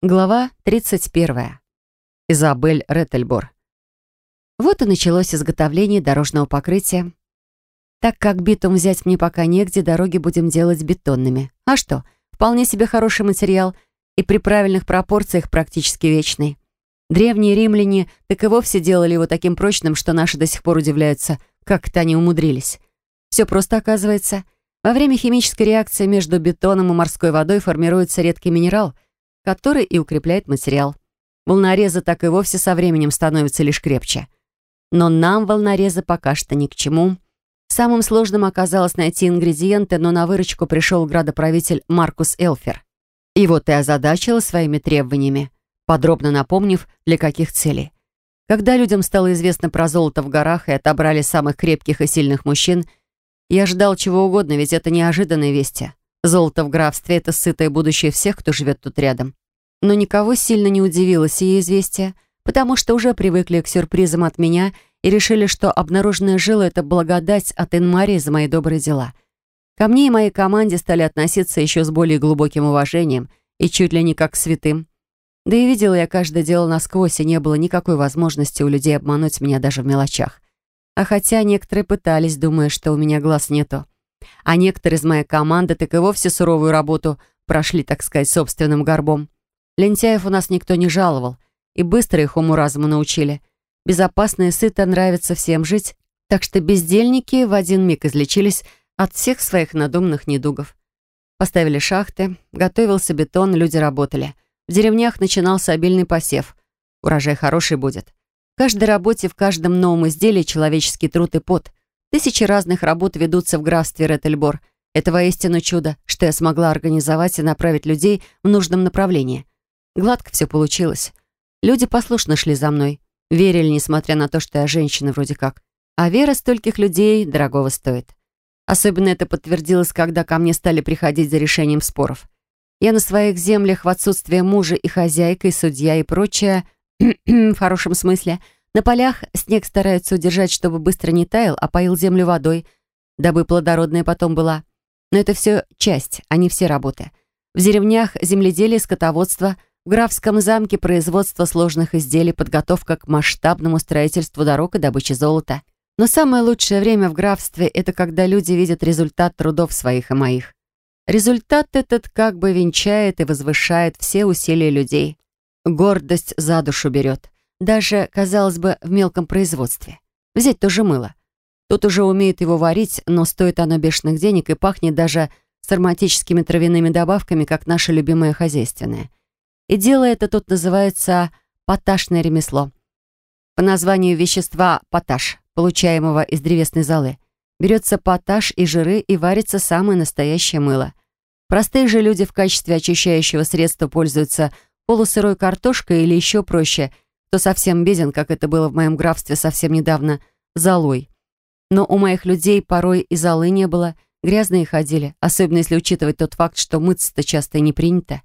Глава 31. Изабель Реттельбор. Вот и началось изготовление дорожного покрытия. Так как битум взять мне пока негде, дороги будем делать бетонными. А что, вполне себе хороший материал и при правильных пропорциях практически вечный. Древние римляне так и вовсе делали его таким прочным, что наши до сих пор удивляются, как это они умудрились. Все просто оказывается. Во время химической реакции между бетоном и морской водой формируется редкий минерал — который и укрепляет материал. Волнорезы так и вовсе со временем становятся лишь крепче. Но нам волнорезы пока что ни к чему. Самым сложным оказалось найти ингредиенты, но на выручку пришел градоправитель Маркус Элфер. И вот и озадачила своими требованиями, подробно напомнив, для каких целей. Когда людям стало известно про золото в горах и отобрали самых крепких и сильных мужчин, я ждал чего угодно, ведь это неожиданные вести. Золото в графстве — это сытое будущее всех, кто живет тут рядом. Но никого сильно не удивило сие известие, потому что уже привыкли к сюрпризам от меня и решили, что обнаруженная жила — это благодать от Инмарии за мои добрые дела. Ко мне и моей команде стали относиться еще с более глубоким уважением и чуть ли не как к святым. Да и видела я каждое дело насквозь, и не было никакой возможности у людей обмануть меня даже в мелочах. А хотя некоторые пытались, думая, что у меня глаз нету. А некоторые из моей команды так и вовсе суровую работу прошли, так сказать, собственным горбом. Лентяев у нас никто не жаловал, и быстро их уму-разуму научили. Безопасно и сыто нравится всем жить, так что бездельники в один миг излечились от всех своих надуманных недугов. Поставили шахты, готовился бетон, люди работали. В деревнях начинался обильный посев. Урожай хороший будет. В каждой работе, в каждом новом изделии человеческий труд и пот. Тысячи разных работ ведутся в графстве Реттельбор. Это воистину чудо, что я смогла организовать и направить людей в нужном направлении. Гладко все получилось. Люди послушно шли за мной. Верили, несмотря на то, что я женщина вроде как. А вера стольких людей дорогого стоит. Особенно это подтвердилось, когда ко мне стали приходить за решением споров. Я на своих землях в отсутствие мужа и хозяйка, и судья, и прочее, в хорошем смысле, на полях снег стараются удержать, чтобы быстро не таял, а поил землю водой, дабы плодородная потом была. Но это все часть, а не все работы. В деревнях земледелие, скотоводство — в графском замке производство сложных изделий, подготовка к масштабному строительству дорог и добыче золота. Но самое лучшее время в графстве — это когда люди видят результат трудов своих и моих. Результат этот как бы венчает и возвышает все усилия людей. Гордость за душу берет. Даже, казалось бы, в мелком производстве. Взять тоже мыло. Тут уже умеет его варить, но стоит оно бешеных денег и пахнет даже с ароматическими травяными добавками, как наше любимое хозяйственное. И дело это тут называется поташное ремесло. По названию вещества поташ, получаемого из древесной золы. Берется поташ и жиры и варится самое настоящее мыло. Простые же люди в качестве очищающего средства пользуются полусырой картошкой или еще проще, кто совсем беден, как это было в моем графстве совсем недавно, золой. Но у моих людей порой и золы не было, грязные ходили, особенно если учитывать тот факт, что мыться-то часто и не принято.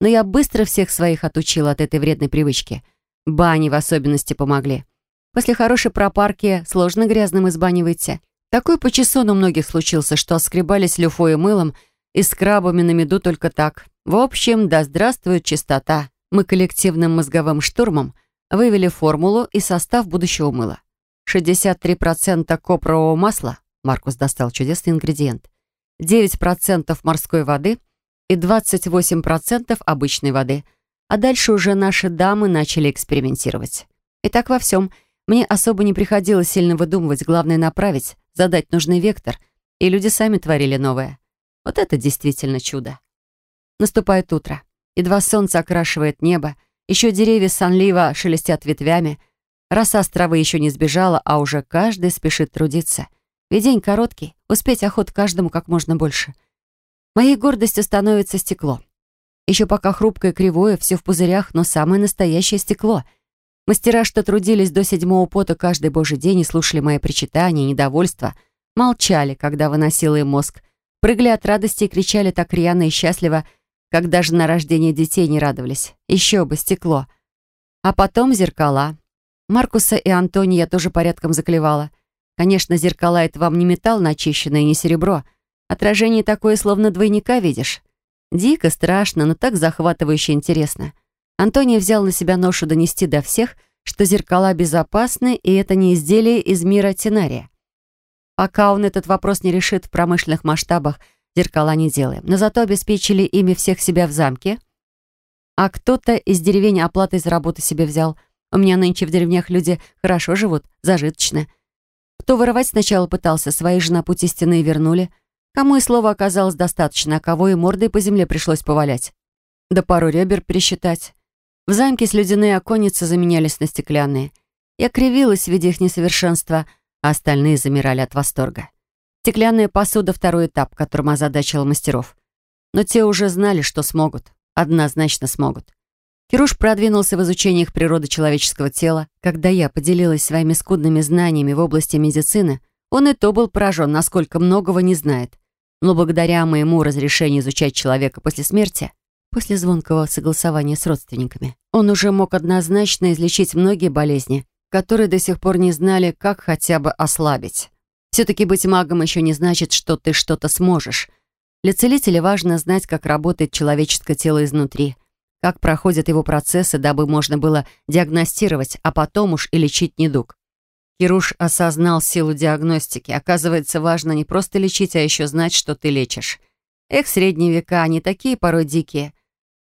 Но я быстро всех своих отучила от этой вредной привычки. Бани в особенности помогли. После хорошей пропарки сложно грязным из бани выйти. Такой почесон у многих случился, что оскребались люфой и мылом и скрабами на меду только так. В общем, да здравствует чистота. Мы коллективным мозговым штурмом вывели формулу и состав будущего мыла. 63% копрового масла, Маркус достал чудесный ингредиент, 9% морской воды — и 28% обычной воды. А дальше уже наши дамы начали экспериментировать. И так во всем. Мне особо не приходилось сильно выдумывать, главное направить, задать нужный вектор, и люди сами творили новое. Вот это действительно чудо. Наступает утро. Едва солнце окрашивает небо, еще деревья сонливо шелестят ветвями. Роса с травы еще не сбежала, а уже каждый спешит трудиться. Ведь день короткий, успеть охот каждому как можно больше — Моей гордостью становится стекло. Еще пока хрупкое, кривое, все в пузырях, но самое настоящее стекло. Мастера, что трудились до седьмого пота каждый божий день и слушали мои причитания и недовольства, молчали, когда выносила им мозг, прыгали от радости и кричали так рьяно и счастливо, как даже на рождение детей не радовались. Еще бы, стекло. А потом зеркала. Маркуса и Антони я тоже порядком заклевала. Конечно, зеркала — это вам не металл начищенный и не серебро — Отражение такое, словно двойника видишь. Дико, страшно, но так захватывающе интересно. Антоний взял на себя ношу донести до всех, что зеркала безопасны, и это не изделие из мира Тинария. Пока он этот вопрос не решит в промышленных масштабах, зеркала не делаем. Но зато обеспечили ими всех себя в замке. А кто-то из деревень оплатой за работу себе взял. У меня нынче в деревнях люди хорошо живут, зажиточно. Кто воровать сначала пытался, свои же на путь истины вернули. Кому и слова оказалось достаточно, а кого и мордой по земле пришлось повалять. Да пару ребер пересчитать. В замке слюдяные оконницы заменялись на стеклянные. Я кривилась, в виде их несовершенства, а остальные замирали от восторга. Стеклянная посуда — второй этап, которым озадачила мастеров. Но те уже знали, что смогут. Однозначно смогут. Кируш продвинулся в изучении их природы человеческого тела. Когда я поделилась своими скудными знаниями в области медицины, он и то был поражен, насколько многого не знает. Но благодаря моему разрешению изучать человека после смерти, после звонкого согласования с родственниками, он уже мог однозначно излечить многие болезни, которые до сих пор не знали, как хотя бы ослабить. Все-таки быть магом еще не значит, что ты что-то сможешь. Для целителя важно знать, как работает человеческое тело изнутри, как проходят его процессы, дабы можно было диагностировать, а потом уж и лечить недуг. Кируш осознал силу диагностики. Оказывается, важно не просто лечить, а еще знать, что ты лечишь. Эх, средние века, они такие порой дикие.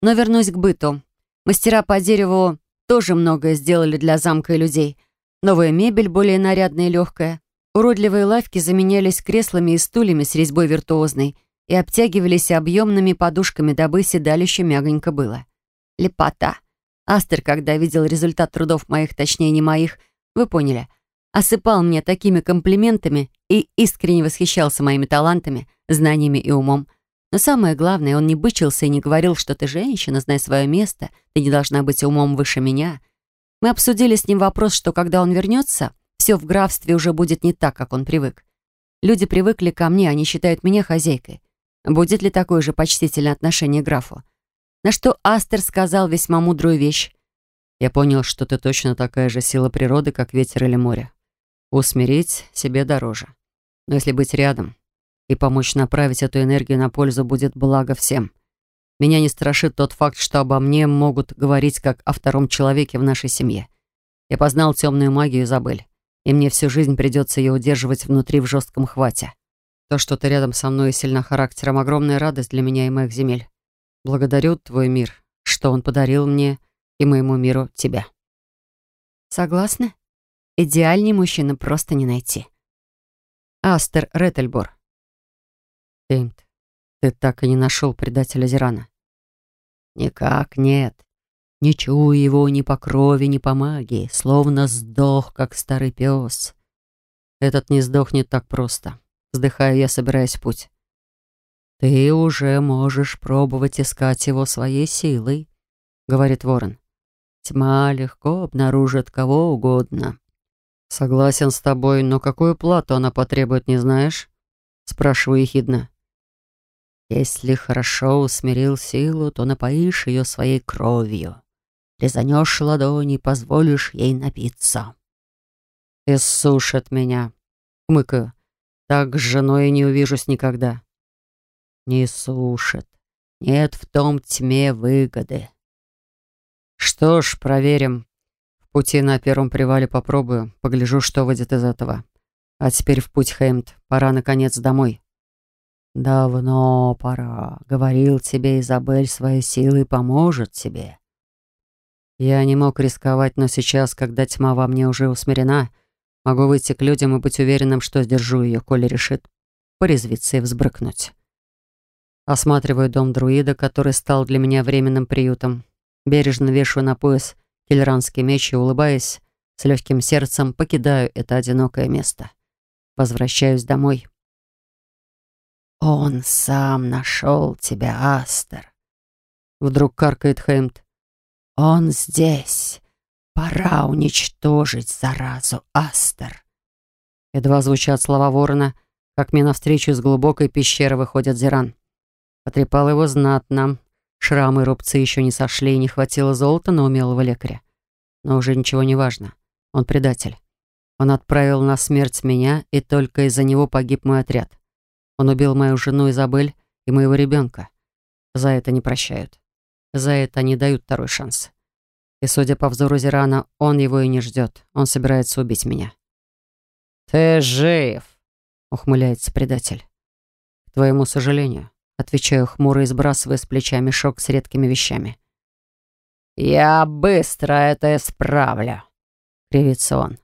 Но вернусь к быту. Мастера по дереву тоже многое сделали для замка и людей. Новая мебель, более нарядная и легкая. Уродливые лавки заменялись креслами и стульями с резьбой виртуозной и обтягивались объемными подушками, дабы седалище мягонько было. Лепота. Астер, когда видел результат трудов моих, точнее не моих, вы поняли, осыпал меня такими комплиментами и искренне восхищался моими талантами, знаниями и умом. Но самое главное, он не бычился и не говорил, что ты женщина, знай свое место, ты не должна быть умом выше меня. Мы обсудили с ним вопрос, что когда он вернется, все в графстве уже будет не так, как он привык. Люди привыкли ко мне, они считают меня хозяйкой. Будет ли такое же почтительное отношение к графу? На что Астер сказал весьма мудрую вещь. «Я понял, что ты точно такая же сила природы, как ветер или море. Усмирить себе дороже. Но если быть рядом, и помочь направить эту энергию на пользу будет благо всем. Меня не страшит тот факт, что обо мне могут говорить как о втором человеке в нашей семье. Я познал темную магию Изабель, и мне всю жизнь придется ее удерживать внутри в жестком хвате. То, что ты рядом со мной и сильно характером, огромная радость для меня и моих земель. Благодарю твой мир, что он подарил мне и моему миру тебя. Согласна? Идеальный мужчина просто не найти. Астер Реттельбор. Эймт, ты так и не нашел предателя Зирана? Никак нет. Не чую его ни по крови, ни по магии, словно сдох, как старый пес. Этот не сдохнет так просто. Вздыхаю я, собираясь в путь. Ты уже можешь пробовать искать его своей силой, говорит Ворон. Тьма легко обнаружит кого угодно. Согласен с тобой, но какую плату она потребует, не знаешь? Спрашиваю ехидно. Если хорошо усмирил силу, то напоишь ее своей кровью. Резанешь ладони, позволишь ей напиться. Иссушит меня. Умыкаю. Так с женой не увижусь никогда. Не сушит. Нет в том тьме выгоды. Что ж, проверим. Пути на первом привале попробую. Погляжу, что выйдет из этого. А теперь в путь, Хеймт. Пора, наконец, домой. «Давно пора. Говорил тебе, Изабель своей силой поможет тебе». Я не мог рисковать, но сейчас, когда тьма во мне уже усмирена, могу выйти к людям и быть уверенным, что сдержу ее, коли решит порезвиться и взбрыкнуть. Осматриваю дом друида, который стал для меня временным приютом. Бережно вешаю на пояс кельранский меч и, улыбаясь, с легким сердцем покидаю это одинокое место. Возвращаюсь домой. «Он сам нашел тебя, Астер!» Вдруг каркает Хэмт. «Он здесь! Пора уничтожить заразу, Астер!» Едва звучат слова ворона, как мне навстречу из глубокой пещеры выходит Зиран. Потрепал его знатно. Шрамы и рубцы еще не сошли, и не хватило золота на умелого лекаря. Но уже ничего не важно. Он предатель. Он отправил на смерть меня, и только из-за него погиб мой отряд. Он убил мою жену Изабель и моего ребенка. За это не прощают. За это не дают второй шанс. И, судя по взору Зирана, он его и не ждет. Он собирается убить меня. «Ты жив!» — ухмыляется предатель. «К твоему сожалению», — отвечаю хмуро и сбрасывая с плеча мешок с редкими вещами. «Я быстро это исправлю», — кривится он.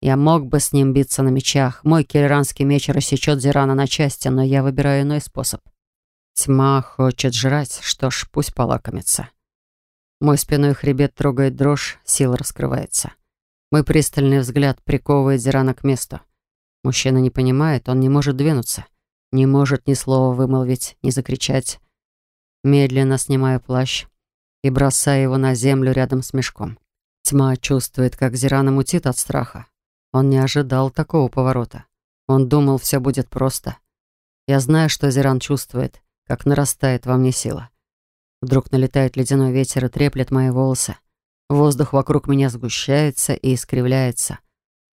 Я мог бы с ним биться на мечах. Мой кельранский меч рассечет Зирана на части, но я выбираю иной способ. Тьма хочет жрать, что ж, пусть полакомится. Мой спиной хребет трогает дрожь, сила раскрывается. Мой пристальный взгляд приковывает Зирана к месту. Мужчина не понимает, он не может двинуться. Не может ни слова вымолвить, ни закричать. Медленно снимаю плащ и бросаю его на землю рядом с мешком. Тьма чувствует, как Зирана мутит от страха. Он не ожидал такого поворота. Он думал, все будет просто. Я знаю, что Зиран чувствует, как нарастает во мне сила. Вдруг налетает ледяной ветер и треплет мои волосы. Воздух вокруг меня сгущается и искривляется.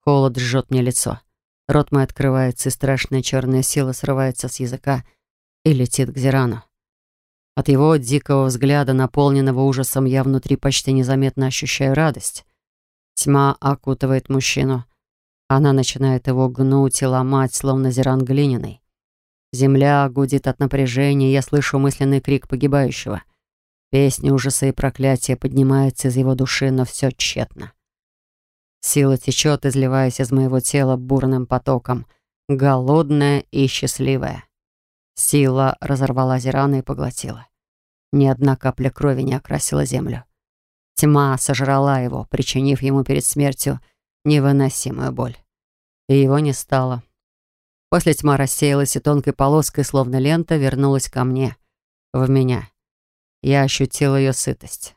Холод жжет мне лицо. Рот мой открывается, и страшная черная сила срывается с языка и летит к Зирану. От его дикого взгляда, наполненного ужасом, я внутри почти незаметно ощущаю радость. Тьма окутывает мужчину. Она начинает его гнуть и ломать, словно зиран глиняный. Земля гудит от напряжения, я слышу мысленный крик погибающего. Песня ужаса и проклятия поднимается из его души, но все тщетно. Сила течет, изливаясь из моего тела бурным потоком, голодная и счастливая. Сила разорвала Зирана и поглотила. Ни одна капля крови не окрасила землю. Тьма сожрала его, причинив ему перед смертью невыносимую боль. И его не стало. После тьма рассеялась, и тонкой полоской, словно лента, вернулась ко мне, в меня. Я ощутил ее сытость.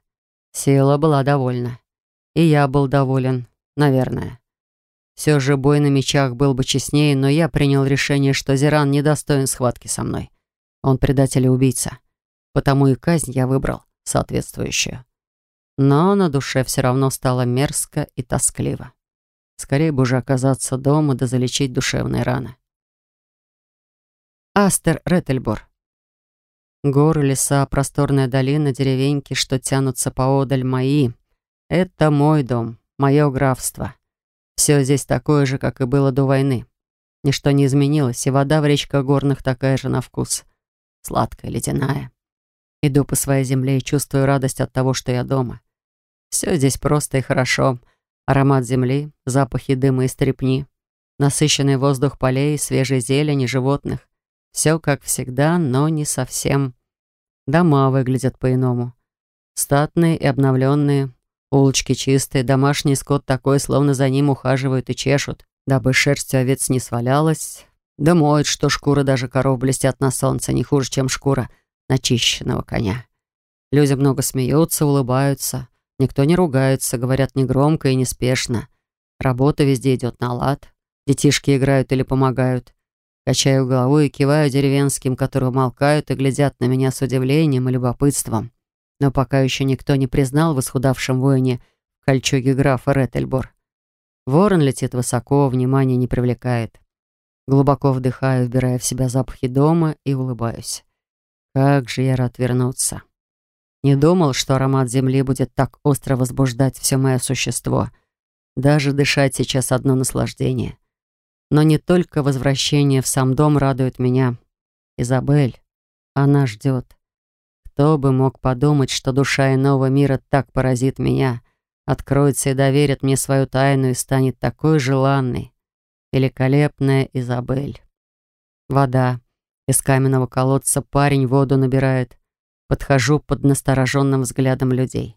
Сила была довольна. И я был доволен, наверное. Все же бой на мечах был бы честнее, но я принял решение, что Зиран недостоин схватки со мной. Он предатель и убийца. Потому и казнь я выбрал соответствующую. Но на душе все равно стало мерзко и тоскливо. Скорее бы уже оказаться дома да залечить душевные раны. Астер Реттельбор. Горы, леса, просторная долина, деревеньки, что тянутся поодаль мои. Это мой дом, мое графство. Все здесь такое же, как и было до войны. Ничто не изменилось, и вода в речках горных такая же на вкус. Сладкая, ледяная. Иду по своей земле и чувствую радость от того, что я дома. Все здесь просто и хорошо. Аромат земли, запахи дыма и стрепни, насыщенный воздух полей, свежей зелени, животных. Все как всегда, но не совсем. Дома выглядят по-иному. Статные и обновленные, улочки чистые, домашний скот такой, словно за ним ухаживают и чешут, дабы шерсть овец не свалялась. Да моют, что шкура даже коров блестят на солнце, не хуже, чем шкура начищенного коня. Люди много смеются, улыбаются. Никто не ругается, говорят негромко и неспешно. Работа везде идет на лад. Детишки играют или помогают. Качаю головой и киваю деревенским, которые молкают и глядят на меня с удивлением и любопытством. Но пока еще никто не признал в исхудавшем воине кольчуге графа Реттельбор. Ворон летит высоко, внимания не привлекает. Глубоко вдыхаю, вбирая в себя запахи дома и улыбаюсь. Как же я рад вернуться. Не думал, что аромат земли будет так остро возбуждать все мое существо. Даже дышать сейчас одно наслаждение. Но не только возвращение в сам дом радует меня. Изабель, она ждет. Кто бы мог подумать, что душа иного мира так поразит меня, откроется и доверит мне свою тайну и станет такой желанной. Великолепная Изабель. Вода. Из каменного колодца парень воду набирает. Подхожу под настороженным взглядом людей.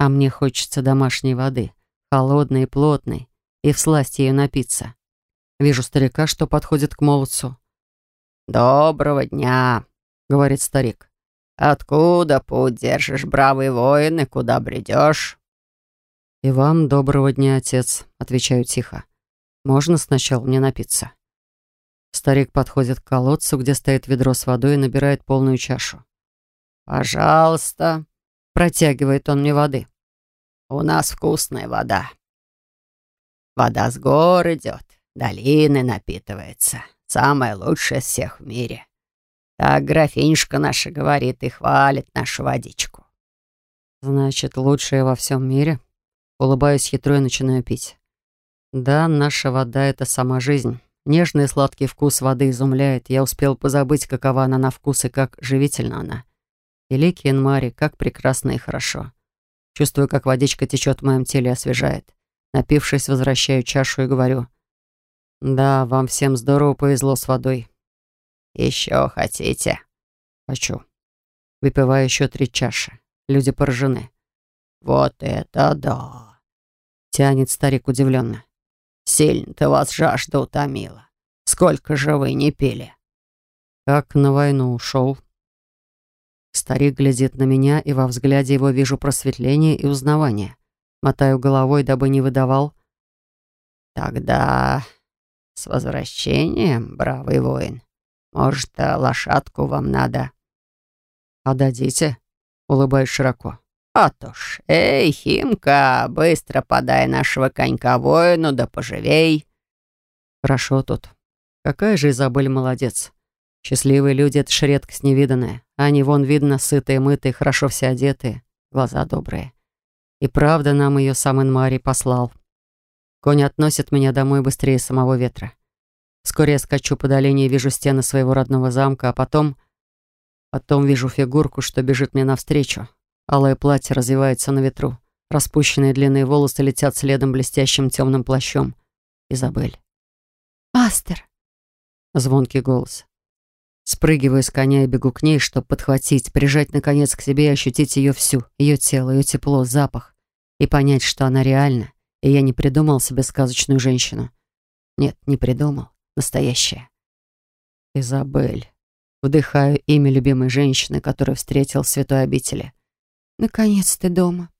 А мне хочется домашней воды, холодной и плотной, и всласть ее напиться. Вижу старика, что подходит к молодцу. «Доброго дня», — говорит старик. «Откуда путь держишь, бравый воин, и куда бредешь?» «И вам доброго дня, отец», — отвечаю тихо. «Можно сначала мне напиться?» Старик подходит к колодцу, где стоит ведро с водой, и набирает полную чашу. «Пожалуйста», — протягивает он мне воды. «У нас вкусная вода. Вода с гор идет, долины напитывается. Самая лучшая из всех в мире. Так графинишка наша говорит и хвалит нашу водичку». Значит, лучшее во всем мире? Улыбаюсь хитро и начинаю пить. Да, наша вода — это сама жизнь. Нежный сладкий вкус воды изумляет. Я успел позабыть, какова она на вкус и как живительна она. Великий Энмари, как прекрасно и хорошо. Чувствую, как водичка течет в моем теле и освежает. Напившись, возвращаю чашу и говорю. «Да, вам всем здорово повезло с водой». «Еще хотите?» «Хочу». Выпиваю еще три чаши. Люди поражены. «Вот это да!» Тянет старик удивленно. «Сильно-то вас жажда утомила. Сколько же вы не пили?» «Как на войну ушел». Старик глядит на меня, и во взгляде его вижу просветление и узнавание. Мотаю головой, дабы не выдавал. «Тогда с возвращением, бравый воин. Может, лошадку вам надо?» «Отдадите?» Улыбаюсь широко. «А то ж, эй, Химка, быстро подай нашего конька воину, да поживей!» «Хорошо тут. Какая же Изабель молодец. Счастливые люди — это ж редкость невиданная. Они вон, видно, сытые, мытые, хорошо все одетые, глаза добрые. И правда нам ее сам Инмари послал. Конь относит меня домой быстрее самого ветра. Вскоре я скачу по долине и вижу стены своего родного замка, а потом... Потом вижу фигурку, что бежит мне навстречу. Алое платье развивается на ветру. Распущенные длинные волосы летят следом блестящим темным плащом. Изабель. «Астер!» Звонкий голос. Спрыгиваю с коня и бегу к ней, чтобы подхватить, прижать наконец к себе и ощутить ее всю, ее тело, ее тепло, запах. И понять, что она реальна, и я не придумал себе сказочную женщину. Нет, не придумал. Настоящая. Изабель. Вдыхаю имя любимой женщины, которую встретил в святой обители. Наконец ты дома.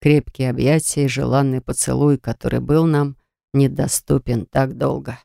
Крепкие объятия и желанный поцелуй, который был нам недоступен так долго.